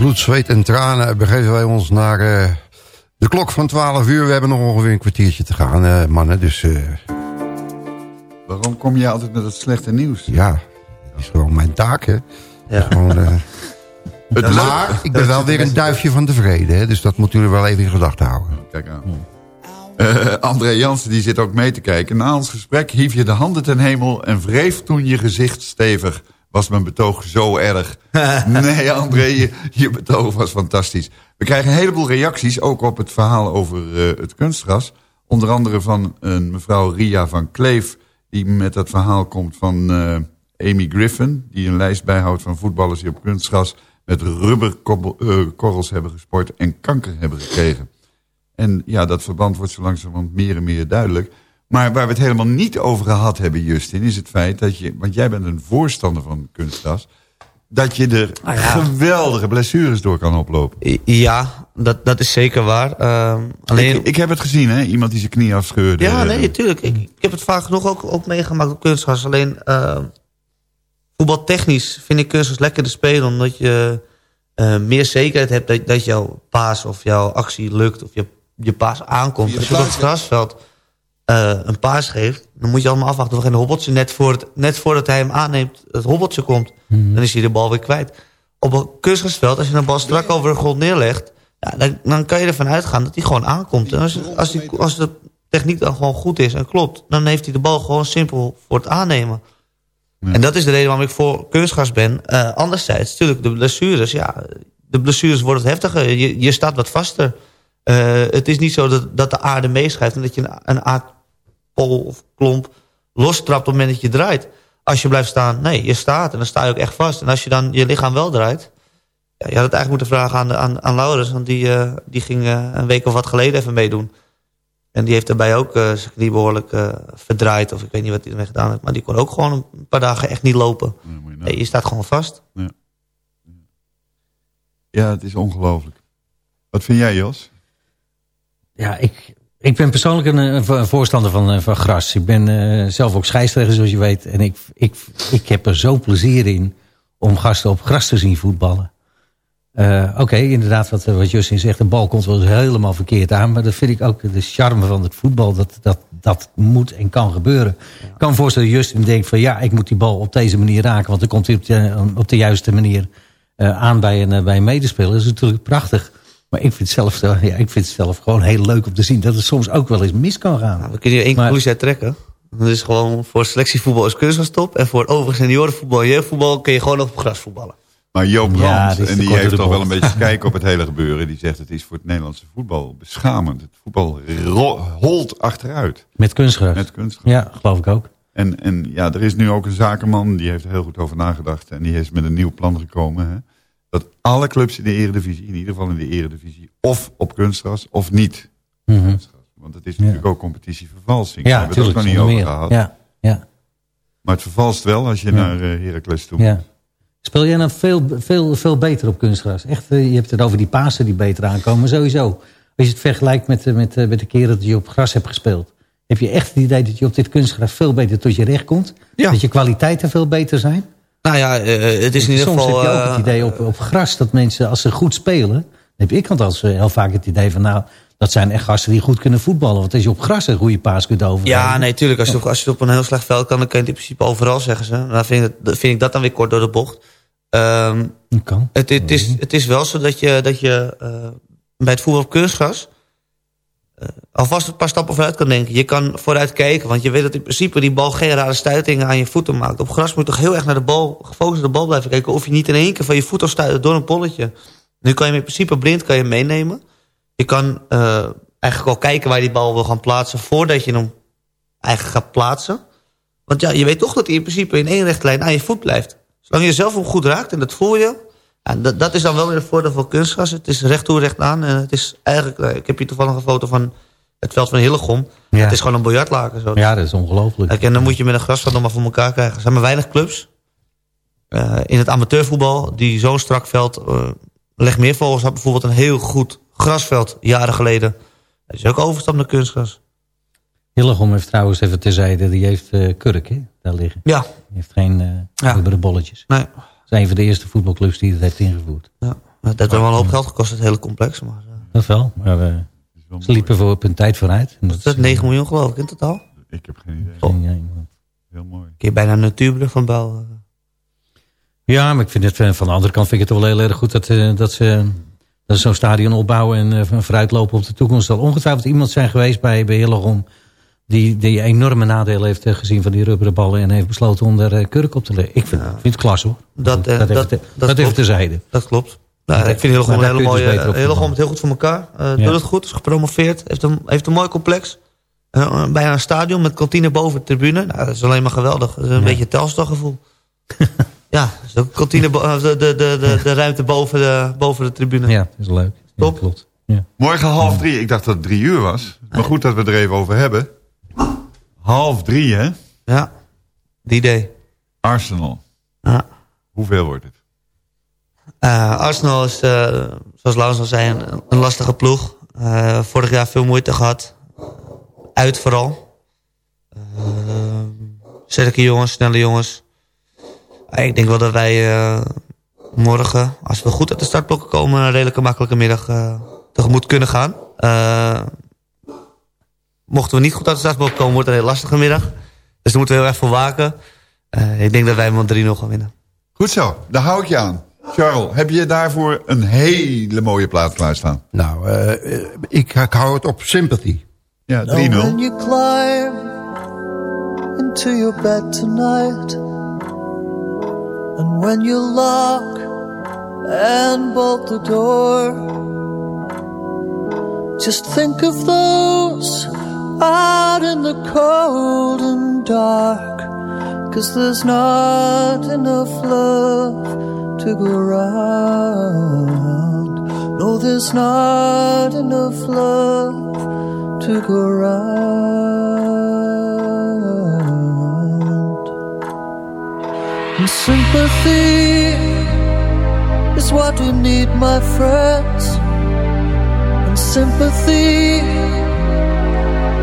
bloed, zweet en tranen begeven wij ons naar eh, de klok van 12 uur. We hebben nog ongeveer een kwartiertje te gaan, eh, mannen. Dus eh, Waarom kom je altijd met het slechte nieuws? ja, dat is gewoon mijn taak, hè. Ja. Gewoon, eh, *laughs* Het maar ik ben wel weer een duifje van tevreden, hè. Dus dat moeten jullie wel even in gedachten houden. Kijk aan. Eh, André Jansen die zit ook mee te kijken. Na ons gesprek hief je de handen ten hemel en wreef toen je gezicht stevig. Was mijn betoog zo erg? *laughs* nee, André, je, je betoog was fantastisch. We krijgen een heleboel reacties, ook op het verhaal over eh, het kunstgras. Onder andere van een mevrouw Ria van Kleef... die met dat verhaal komt van eh, Amy Griffin... die een lijst bijhoudt van voetballers die op kunstgras... met rubberkorrels hebben gesport en kanker hebben gekregen. En ja, dat verband wordt zo langzamerhand meer en meer duidelijk. Maar waar we het helemaal niet over gehad hebben, Justin... is het feit dat je, want jij bent een voorstander van kunstgras... dat je er Ah, ja. geweldige blessures door kan oplopen. Ja, dat, dat is zeker waar. Ehm, alleen... Ik, ik heb het gezien, hè? Iemand die zijn knie afscheurde. Ja, nee, tuurlijk. Ik, ik heb het vaak genoeg ook, ook meegemaakt op kunstgras. Alleen ehm, voetbaltechnisch vind ik kunstgras lekker te spelen... omdat je eh, meer zekerheid hebt dat, dat jouw paas of jouw actie lukt... of je, je paas aankomt. Als je op het grasveld eh, een paas geeft... dan moet je allemaal afwachten of er geen hobbeltje net, voor het, net voordat hij hem aanneemt... het hobbeltje komt. Dan is hij de bal weer kwijt. Op een kunstgrasveld, als je een bal strak over de grond neerlegt... Ja, dan, dan kan je ervan uitgaan dat hij gewoon aankomt. En als, als, die, als de techniek dan gewoon goed is en klopt... dan heeft hij de bal gewoon simpel voor het aannemen. En dat is de reden waarom ik voor kunstgras ben. Eh, anderzijds, natuurlijk, de blessures... Ja, de blessures worden wat heftiger. Je, je staat wat vaster. Eh, het is niet zo dat, dat de aarde meeschrijft... en dat je een, een aardpol of klomp lostrapt op het moment dat je draait. Als je blijft staan, nee, je staat en dan sta je ook echt vast. En als je dan je lichaam wel draait... Ja, je had het eigenlijk moeten vragen aan, aan, aan Laurens... want die, eh, die ging eh, een week of wat geleden even meedoen. En die heeft daarbij ook eh, zijn knie behoorlijk eh, verdraaid... of ik weet niet wat hij ermee gedaan heeft... maar die kon ook gewoon een paar dagen echt niet lopen. Nee, je staat gewoon vast. Ja, het is ongelooflijk. Wat vind jij, Jos? Ja, ik, ik ben persoonlijk een, een voorstander van, eh, van gras. Ik ben eh, zelf ook scheidsrechter, zoals je weet. En ik, ik, ik heb er zo plezier in om gasten op gras te zien voetballen. Eh, Oké, inderdaad, wat, wat Justin zegt, de bal komt wel eens helemaal verkeerd aan. Maar dat vind ik ook de charme van het voetbal. Dat, dat, dat moet en kan gebeuren. Ik kan me voorstellen dat Justin denkt van ja, ik moet die bal op deze manier raken. Want dan komt hij op de, op de juiste manier eh, aan bij een, eh, bij een medespeler. Dat is natuurlijk prachtig. Maar ik vind, het zelf, eh, ja, ik vind het zelf gewoon heel leuk om te zien dat het soms ook wel eens mis kan gaan. We kunnen hier één conclusie uit trekken. Dat is gewoon voor selectievoetbal is kunstgrastop. En voor overige seniorenvoetbal en jeugdvoetbal kun je gewoon nog op gras voetballen. Maar Joop Ja, Brandt, en die heeft toch wel een beetje *laughs* kijk op het hele gebeuren. Die zegt het is voor het Nederlandse voetbal beschamend. Het voetbal holt achteruit. Met kunstgras. Met kunstgras. Ja, geloof ik ook. En, en ja, er is nu ook een zakenman, die heeft er heel goed over nagedacht. En die is met een nieuw plan gekomen. Hè, dat alle clubs in de eredivisie, in ieder geval in de eredivisie... of op kunstgras of niet. Mhm. Want het is natuurlijk ook competitievervalsing. Ja, Daar hebben we het ook nog niet over gehad. Ja, ja. Maar het vervalst wel als je Ja. naar uh, Heracles toe moet. Ja. Speel jij nou veel, veel, veel beter op kunstgras? Echt, eh, je hebt het over die Pasen die beter aankomen. Sowieso, als je het vergelijkt met, eh, met, met de keren dat je op gras hebt gespeeld... heb je echt het idee dat je op dit kunstgras veel beter tot je recht komt? Dat je kwaliteiten veel beter zijn? Nou ja, eh, het is in ieder Soms geval... heb je ook eh, het idee op, op gras dat mensen, als ze goed spelen... heb ik althans eh, heel vaak het idee van... nou, dat zijn echt gasten die goed kunnen voetballen. Want als je op gras een goede paas kunt overbrengen... Ja, nee, tuurlijk. Als je, op, als je op een heel slecht veld kan, dan kun je het in principe overal, zeggen ze. Dan vind ik, dat- vind ik dat dan weer kort door de bocht. Ehm, kan. Het, het, is, het is wel zo dat je, dat je bij het voetbal op kunstgras... eh, alvast een paar stappen vooruit kan denken. Je kan vooruit kijken, want je weet dat in principe die bal geen rare stuitingen aan je voeten maakt. Op gras moet je toch heel erg naar de bal, gefocust naar de bal blijven kijken... of je niet in één keer van je voet door een polletje. Nu kan je in principe blind kan je meenemen. Je kan eh, eigenlijk al kijken waar je die bal wil gaan plaatsen... voordat je hem eigenlijk gaat plaatsen. Want ja, je weet toch dat hij in principe in één rechte lijn aan je voet blijft. Zolang je zelf hem goed raakt en dat voel je... Dat, dat is dan wel weer het voordeel van kunstgras. Het is recht toe, recht aan. En het is eigenlijk... eh, Ik heb hier toevallig een foto van het veld van Hillegom. Ja. Het is gewoon een biljartlaken. Zo. Ja, dat is ongelooflijk. En dan moet je met een grasveld nog maar voor elkaar krijgen. Er zijn maar weinig clubs eh, in het amateurvoetbal... die zo'n strak veld... eh Leg meer volgens had bijvoorbeeld een heel goed grasveld jaren geleden. Dat is ook overstap naar kunstgras. Hillegom heeft trouwens even terzijde, die heeft eh, kurk hè, daar liggen. Ja. Die heeft geen eh rubberen bolletjes. Nee. Dat is een van de eerste voetbalclubs die het heeft ingevoerd. Ja. Dat heeft wel een hoop geld gekost, het hele complex. Maar, eh, Dat wel, maar eh, ze liepen voor op een tijd vooruit. En dat is 9 miljoen geloof ik in totaal. Ik heb geen idee. Geen idee, man. Heel mooi. Kun je bijna een natuurbrug van bouwen. Ja, maar ik vind het eh, van de andere kant vind ik het wel heel erg goed dat, eh, dat ze, dat ze zo'n stadion opbouwen en eh, vooruitlopen op de toekomst. Er zal ongetwijfeld iemand zijn geweest bij, bij Hillegom die, die enorme nadelen heeft eh, gezien van die rubberen ballen en heeft besloten om daar eh, kurk op te leggen. Ik vind, ik vind het klas hoor. Dat, eh, dat, dat, dat terzijde. Dat klopt. Nou, Maar ik vind maar een daar hele dus mooie... Hillegom voetballen. het heel goed voor elkaar. Eh Ja. Doet het goed, is gepromoveerd. Heeft een, heeft een mooi complex. Eh, bijna een stadion met kantine boven de tribune. Nou, dat is alleen maar geweldig. Dat is een Ja. beetje Telstar gevoel. *laughs* ja, dat is ook kantine, de, de, de, de, de ruimte boven de, boven de tribune. Ja, dat is leuk. Top. klopt. Morgen half drie. Ik dacht dat het drie uur was. Maar goed dat we het er even over hebben. Half drie, hè? Ja, die idee. Arsenal. Ja. Hoeveel wordt het? Eh, Arsenal is, eh, zoals Laurens al zei, een, een lastige ploeg. Eh, vorig jaar veel moeite gehad. Uit vooral. Sterke jongens, snelle jongens. Ik denk wel dat wij eh, morgen, als we goed uit de startblokken komen... een redelijke makkelijke middag tegemoet kunnen gaan. Mochten we niet goed uit de startblokken komen, wordt het een heel lastige middag. Dus daar moeten we heel erg voor waken. Eh, ik denk dat wij hem met 3-0 gaan winnen. Goed zo, daar hou ik je aan. Charles, heb je daarvoor een hele mooie plaat klaarstaan? Nou, eh, ik, ik hou het op sympathy. Ja, 3-0. Now when you climb into your bed tonight, and when you lock and bolt the door, just think of those out in the cold and dark, cause there's not enough love to go around. No, there's not enough love to go round. And sympathy is what we need, my friends. And sympathy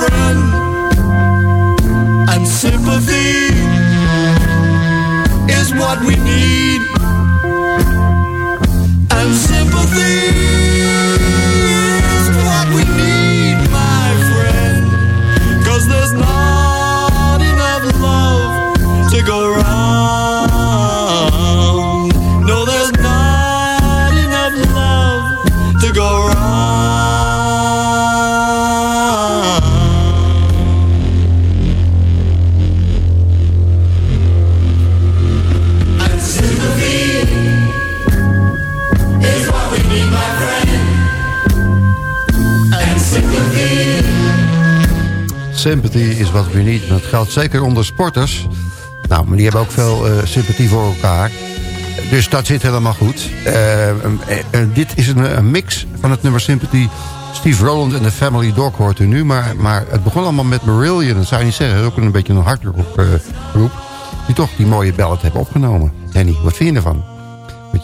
friend. And sympathy wat we niet. Dat geldt zeker onder sporters. Nou, maar die hebben ook veel eh, sympathie voor elkaar. Dus dat zit helemaal goed. Eh, eh, dit is een, mix van het nummer Sympathy. Steve Rowland en de Family Dog hoort u nu. Maar, maar het begon allemaal met Marillion. Dat zou je niet zeggen. Ook een beetje een hardrock eh, groep. Die toch die mooie ballad hebben opgenomen. Henny, wat vind je ervan?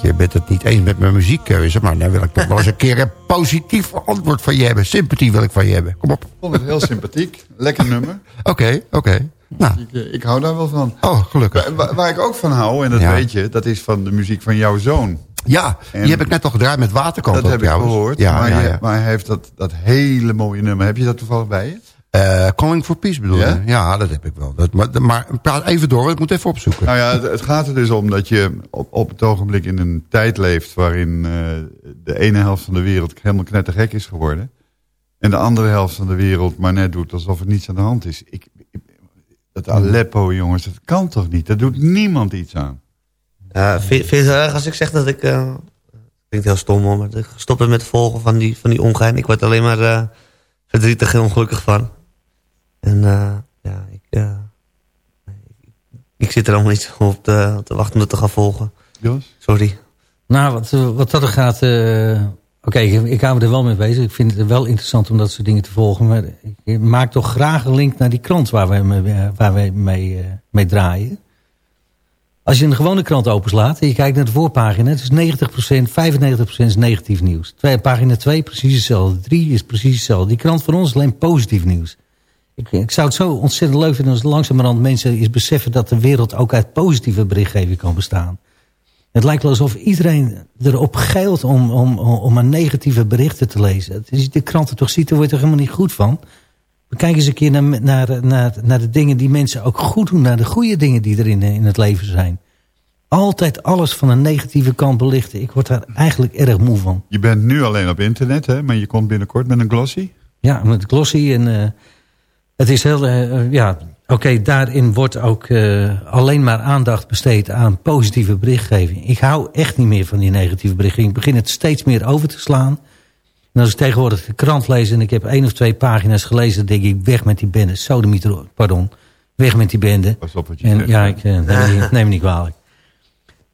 Je bent het niet eens met mijn muziekkeuze. Maar dan wil ik toch wel eens een keer een positief antwoord van je hebben. Sympathie wil ik van je hebben. Kom op. Ik vond het heel sympathiek. Lekker nummer. Oké, oké. Nou, Ik, eh, ik hou daar wel van. oh, gelukkig. Waar, waar ik ook van hou, en dat Ja. weet je, dat is van de muziek van jouw zoon. Ja, En- die heb ik net al gedraaid met waterkant dat op heb ik gehoord. Ja, maar, ja, je- maar hij heeft dat, dat hele mooie nummer. Heb je dat toevallig bij je? Eh, Calling for Peace bedoel Ja? je? Ja, dat heb ik wel. Dat, maar, maar praat even door, want ik moet even opzoeken. Nou ja, het, het gaat er dus om dat je op, op het ogenblik in een tijd leeft... waarin eh, de ene helft van de wereld helemaal knettergek is geworden... en de andere helft van de wereld maar net doet alsof er niets aan de hand is. Ik, ik- dat Aleppo, jongens, dat kan toch niet? Daar doet niemand iets aan. Ja, vind, vind je het erg als ik zeg dat ik... eh klinkt heel stom hoor, maar dat ik ben met het volgen van die, van die ongein. Ik word alleen maar eh, verdrietig en ongelukkig van. En eh, ja, ik, eh, ik, ik zit er allemaal niet op te, te wachten om dat te gaan volgen. Jos? Sorry. Nou, wat, eh, wat dat er gaat... eh, Oké, ik, ik hou me er wel mee bezig. Ik vind het wel interessant om dat soort dingen te volgen. Maar ik maak toch graag een link naar die krant waar wij mee, waar wij mee, eh, mee draaien. Als je een gewone krant openslaat en je kijkt naar de voorpagina... het is 90%, 95% is negatief nieuws. Twee, pagina 2 precies hetzelfde. 3 is precies hetzelfde. Die krant van ons is alleen positief nieuws. Ik, ik zou het zo ontzettend leuk vinden als langzamerhand mensen eens beseffen... dat de wereld ook uit positieve berichtgeving kan bestaan. Het lijkt wel alsof iedereen erop geilt om, om, om maar negatieve berichten te lezen. Als je de kranten toch ziet, daar word je er helemaal niet goed van. Kijk eens een keer naar, naar, naar, naar de dingen die mensen ook goed doen. Naar de goede dingen die er in, in het leven zijn. Altijd alles van een negatieve kant belichten. Ik word daar eigenlijk erg moe van. Je bent nu alleen op internet, hè? maar je komt binnenkort met een glossy. Ja, met glossy en eh, het is heel, eh, ja, oké, daarin wordt ook eh, alleen maar aandacht besteed aan positieve berichtgeving. Ik hou echt niet meer van die negatieve berichtgeving. Ik begin het steeds meer over te slaan. En als ik tegenwoordig de krant lees en ik heb één of twee pagina's gelezen, dan denk ik, weg met die bende. Sodemieter, pardon. Weg met die bende. Pas op wat je En zegt. ja, ik eh, neem, niet- neem niet kwalijk.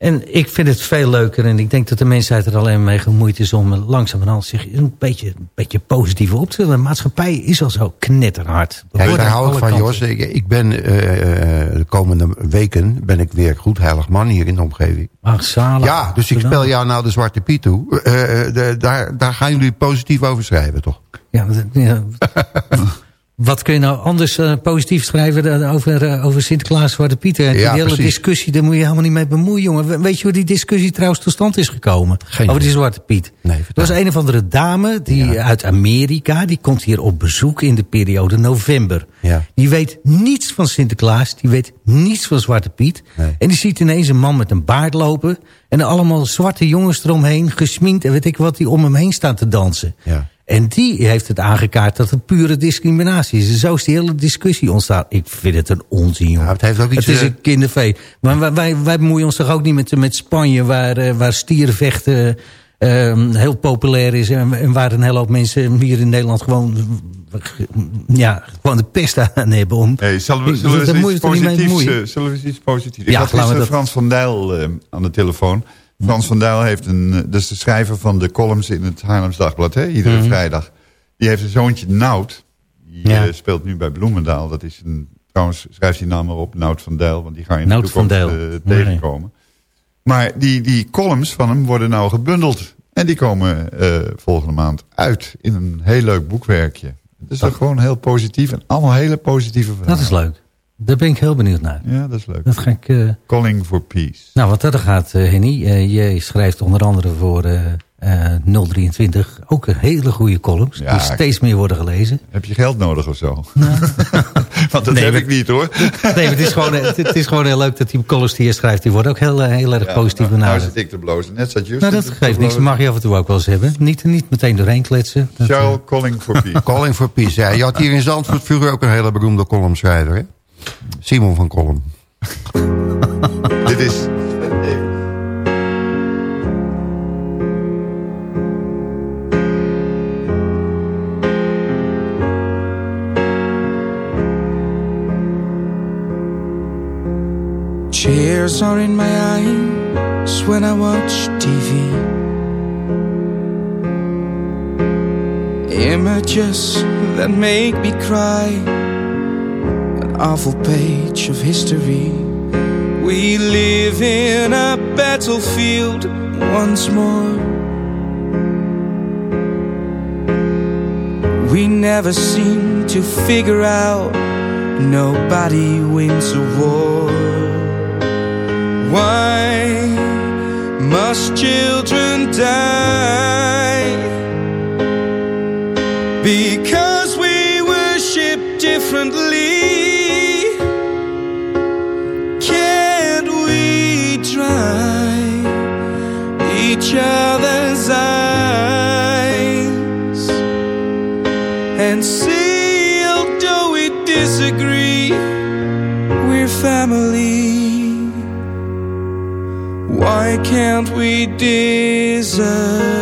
En ik vind het veel leuker en ik denk dat de mensheid er alleen mee gemoeid is om langzamerhand zich een beetje, een beetje positief op te stellen. De maatschappij is al zo knetterhard. Worden daar hou ik van, kanten- Jos. Ik, ik ben eh, eh, de komende weken ben ik weer goed heilig man hier in de omgeving. Ach, zalig. Ja, dus ik spel jou nou de Zwarte Piet toe. Eh, de- daar, daar gaan jullie positief over schrijven, toch? Ja, ja. *laughs* Wat kun je nou anders eh, positief schrijven dan over, eh, over Sinterklaas Zwarte Pieter? En die Ja, hele precies. discussie, daar moet je helemaal niet mee bemoeien, jongen. We- Weet je hoe die discussie trouwens tot stand is gekomen? Geen over die. Zwarte Piet. Nee, Er was een of andere dame die uit Amerika, die komt hier op bezoek in de periode november. Ja. Die weet niets van Sinterklaas, die weet niets van Zwarte Piet. Nee. En die ziet ineens een man met een baard lopen... en allemaal zwarte jongens eromheen, gesminkt en weet ik wat... die om hem heen staan te dansen. Ja. En die heeft het aangekaart dat het pure discriminatie is. En zo is die hele discussie ontstaan. Ik vind het een onzin, jongen. Ja, het heeft ook iets, Het is eh, een kindervee. Maar wij, wij, wij bemoeien ons toch ook niet met, met Spanje... waar, eh, waar stierenvechten eh, heel populair is... En, en waar een hele hoop mensen hier in Nederland gewoon... Ja, gewoon de pest aan hebben. Om, Hey, zullen we, zullen we iets positiefs, eh, zullen we eens iets positiefs? Ja, Ik had Frans van Dijl eh, aan de telefoon. Frans van Dijl heeft een, eh, dat is de schrijver van de columns in het Haarlems Dagblad, hè, iedere Mhm. vrijdag. Die heeft een zoontje, Nout. Die Ja. eh, speelt nu bij Bloemendaal. Dat is een, trouwens, schrijf die naam maar op, Nout van Dijl, want die ga je in Nout de van toekomst Dijl. eh, Nee. tegenkomen. Maar die, die columns van hem worden nou gebundeld. En die komen volgende maand uit in een heel leuk boekwerkje. Het is toch gewoon heel positief en allemaal hele positieve verhalen. Dat is leuk. Daar ben ik heel benieuwd naar. Ja, dat is leuk. Dat ga ik... eh, Calling for Peace. Nou, wat dat er gaat, eh, Henny. eh, je schrijft onder andere voor eh, eh, 023 ook een hele goede columns. Ja, die steeds meer worden gelezen. Heb je geld nodig of zo? *laughs* Want dat Nee, heb maar- ik niet hoor. *laughs* Nee, het is, gewoon, het, het is gewoon heel leuk dat die columns die je schrijft... die worden ook heel, heel erg Ja, positief nou, nou benaderd. zit ik te blozen. Net zat Justin Nou, dat geeft niks. Dat mag je af en toe ook wel eens hebben. Niet, niet meteen doorheen kletsen. Dat, Charles Calling for Peace. *laughs* Calling for Peace. Ja, je had hier in Zandvoort vroeger ook een hele beroemde columnschrijver. Hè? Simon van Kolm. *laughs* Dit is... Tears are in my eyes when I watch TV. Images that make me cry. Awful page of history. We live in a battlefield once more. We never seem to figure out nobody wins a war. Why must children die? Because we worship differently. Each other's eyes and see, although we disagree, we're family? Why can't we disagree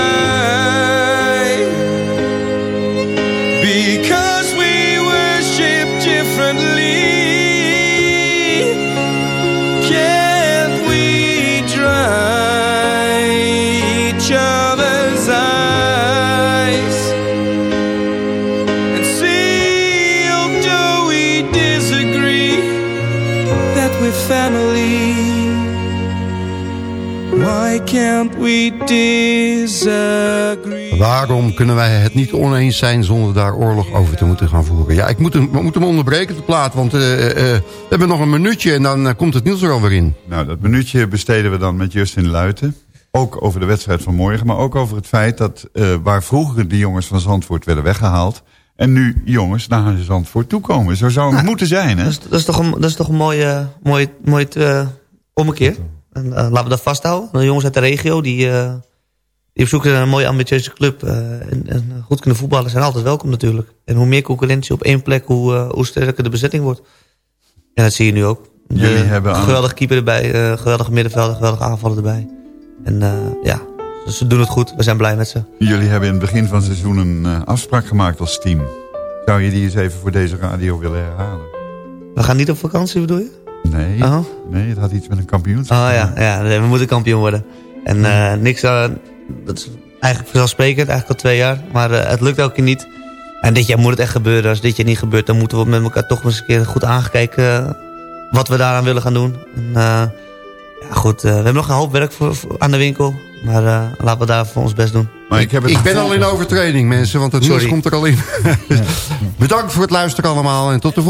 Waarom kunnen wij het niet oneens zijn zonder daar oorlog over te moeten gaan voeren? Ja, ik moet hem, we moeten hem onderbreken te plaat, want eh, eh, we hebben nog een minuutje en dan eh, komt het nieuws er alweer in. Nou, dat minuutje besteden we dan met Justin Luiten. Ook over de wedstrijd van morgen, maar ook over het feit dat eh, waar vroeger de jongens van Zandvoort werden weggehaald... en nu jongens naar Zandvoort toekomen. Zo zou het moeten zijn, hè? Dat is, dat is toch een, dat is toch een mooie, mooie, mooie eh, ommekeer. En, eh, laten we dat vasthouden. De jongens uit de regio die, eh, die op zoek zijn naar een mooie ambitieuze club. eh, en, en goed kunnen voetballen zijn altijd welkom natuurlijk. En hoe meer concurrentie op één plek, hoe, hoe sterker de bezetting wordt. En dat zie je nu ook. De Jullie hebben aan- Geweldige keeper erbij, geweldige middenvelder, geweldige aanvallen erbij. En ja, dus ze doen het goed. We zijn blij met ze. Jullie hebben in het begin van het seizoen een afspraak gemaakt als team. Zou je die eens even voor deze radio willen herhalen? We gaan niet op vakantie, bedoel je? Nee, Oh. nee het had iets met een kampioenschap. Oh ja, ja we moeten kampioen worden. En eh, niks, eh, dat is eigenlijk vanzelfsprekend, eigenlijk al twee jaar. Maar eh, het lukt elke keer niet. En dit jaar moet het echt gebeuren. Als dit jaar niet gebeurt, dan moeten we met elkaar toch eens een keer goed aangekijken wat we daaraan willen gaan doen. En, eh, ja, goed, eh, we hebben nog een hoop werk voor, voor- aan de winkel. Maar eh, laten we daar voor ons best doen. Maar ik heb het Ik ben al in overtreding mensen, want het nieuws komt er al in. *laughs* Bedankt voor het luisteren allemaal en tot de volgende.